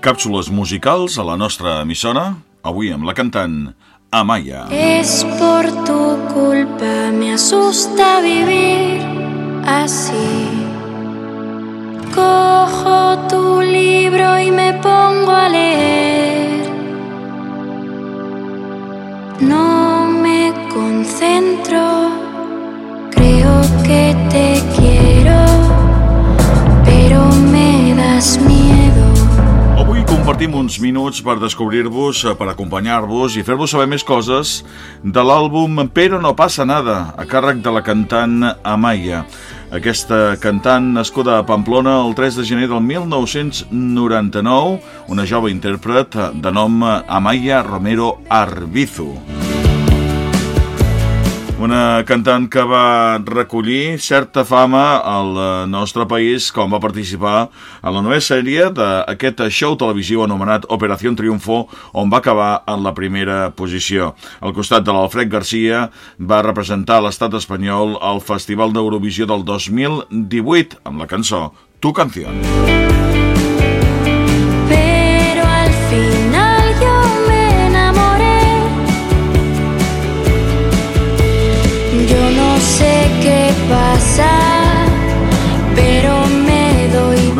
Càpsules musicals a la nostra emissora, avui amb la cantant Amaya. Es por tu culpa, me asusta vivir así. Cojo tu libro y me pongo a leer. No compartim uns minuts per descobrir-vos, eh, per acompanyar-vos i fer-vos saber més coses de l'àlbum Pero no passa nada, a càrrec de la cantant Amaya. Aquesta cantant nascuda a Pamplona el 3 de gener del 1999, una jove intèrpret de nom Amaya Romero Arbizu. Una cantant que va recollir certa fama al eh, nostre país com va participar a la nova sèrie d'aquest show televisiu anomenat Operació Triunfo, on va acabar en la primera posició. Al costat de l'Alfred Garcia va representar l'estat espanyol al Festival d'Eurovisió del 2018 amb la cançó Tu Canción.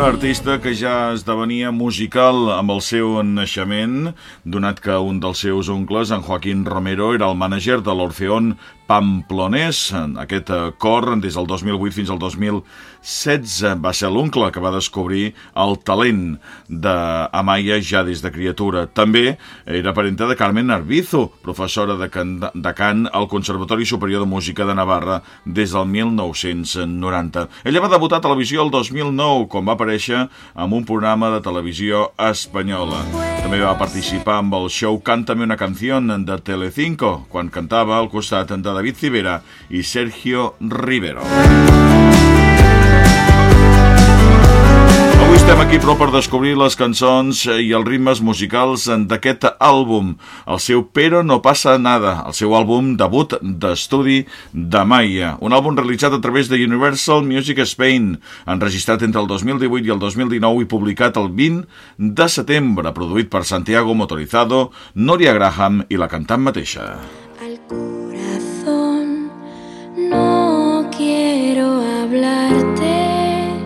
Una artista que ja esdevenia musical amb el seu naixement, donat que un dels seus oncles, en Joaquín Romero, era el mànager de l'Orfeón Pamplonès. Aquest eh, cor, des del 2008 fins al 2016, va ser l'oncle que va descobrir el talent d'Amaya ja des de criatura. També era parenta de Carmen Arbizu, professora de cant, de cant al Conservatori Superior de Música de Navarra des del 1990. Ella va debutar a televisió el 2009, quan va aparèixer en un programa de televisió espanyola. També va participar amb el show Cántame una canción de Telecinco, quan cantava al costat de David Civera i Sergio Rivero. Avui estem aquí però per descobrir les cançons i els ritmes musicals d'aquest àlbum, el seu Pero no passa nada, el seu àlbum debut d'estudi de Maya, un àlbum realitzat a través de Universal Music Spain, enregistrat entre el 2018 i el 2019 i publicat el 20 de setembre, produït per Santiago Motorizado, Noria Graham i la cantant mateixa. Hablarte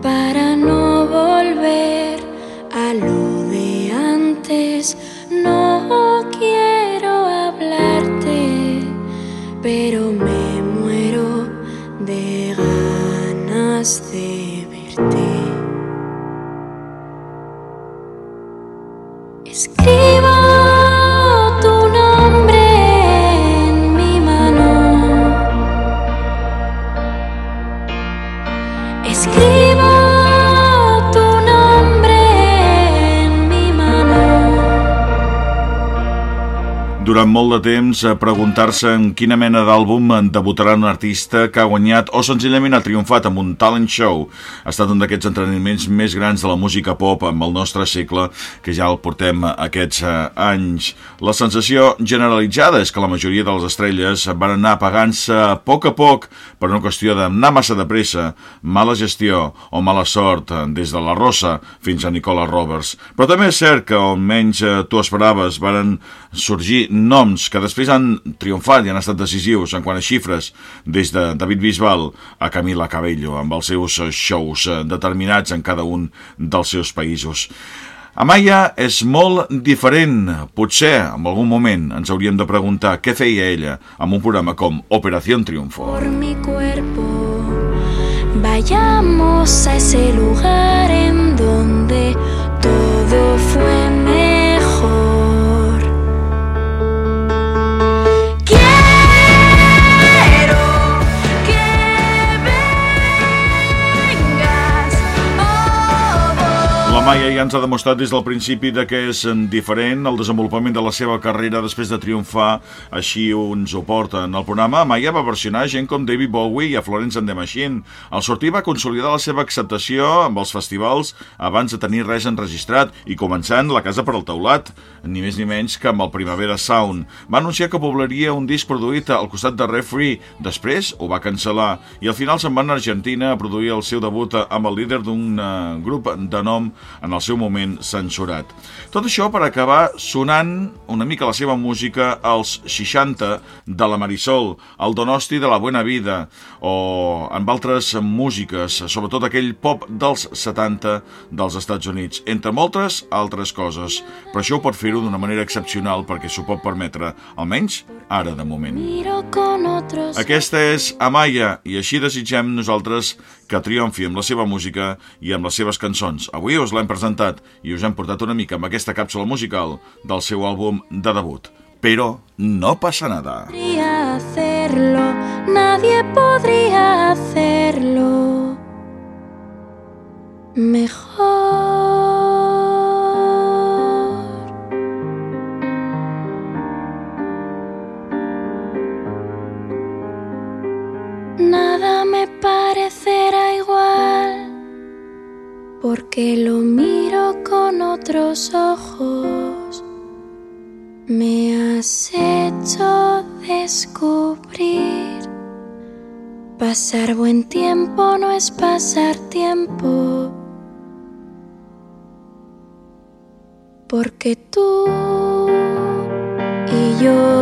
para no volver a lo de antes. No quiero hablarte, pero me muero de ganas de verte. Escribo Durant molt de temps, a preguntar-se en quina mena d'àlbum debutarà un artista que ha guanyat o senzillament ha triomfat amb un talent show. Ha estat un d'aquests entrenaments més grans de la música pop amb el nostre segle, que ja el portem aquests eh, anys. La sensació generalitzada és que la majoria de les estrelles van anar apagant-se a poc a poc per una qüestió d'anar massa de pressa, mala gestió o mala sort, des de la Rosa fins a Nicola Roberts. Però també és cert que almenys eh, tu esperaves, varen sorgir noms que després han triomfat i han estat decisius en quant a xifres, des de David Bisbal a Camila Cabello, amb els seus shows eh, determinats en cada un dels seus països. Amaya és molt diferent. Potser, en algun moment, ens hauríem de preguntar què feia ella amb un programa com Operació Triunfo. por mi cuerpo. Vayamos a ese lugar en donde todo fue mejor. Ja ens ha demostrat des del principi de que és diferent el desenvolupament de la seva carrera després de triomfar, així ens ho porta en el programa. Maia va versionar gent com David Bowie i a Florence and the Machine. Al sortir va consolidar la seva acceptació amb els festivals abans de tenir res enregistrat i començant la casa per al teulat, ni més ni menys que amb el Primavera Sound. Va anunciar que poblaria un disc produït al costat de Refree, després ho va cancel·lar i al final se'n va a Argentina a produir el seu debut amb el líder d'un uh, grup de nom en el seu moment censurat. Tot això per acabar sonant una mica la seva música als 60 de la Marisol, el Donosti de la Buena Vida, o amb altres músiques, sobretot aquell pop dels 70 dels Estats Units, entre moltes altres coses. Però això ho pot fer-ho d'una manera excepcional perquè s'ho pot permetre, almenys ara de moment. Aquesta és Amaya i així desitgem nosaltres que triomfi amb la seva música i amb les seves cançons. Avui us l'hem presentat i us hem portat una mica amb aquesta càpsula musical del seu àlbum de debut. Però no passa nada. Podría hacerlo, nadie podría hacerlo mejor. Nada me igual porque lo miro con otros ojos. Me has hecho descubrir. Pasar buen tiempo no es pasar tiempo. Porque tú y yo